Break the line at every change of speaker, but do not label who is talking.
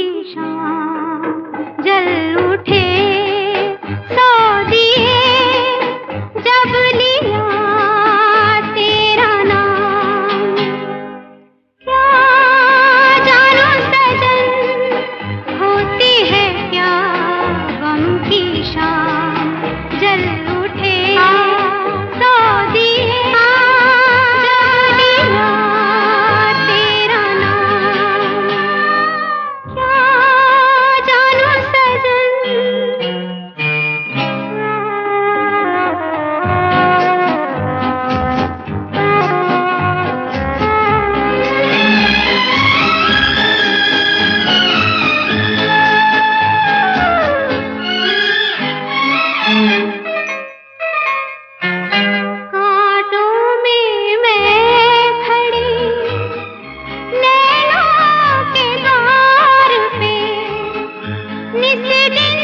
की निस दिन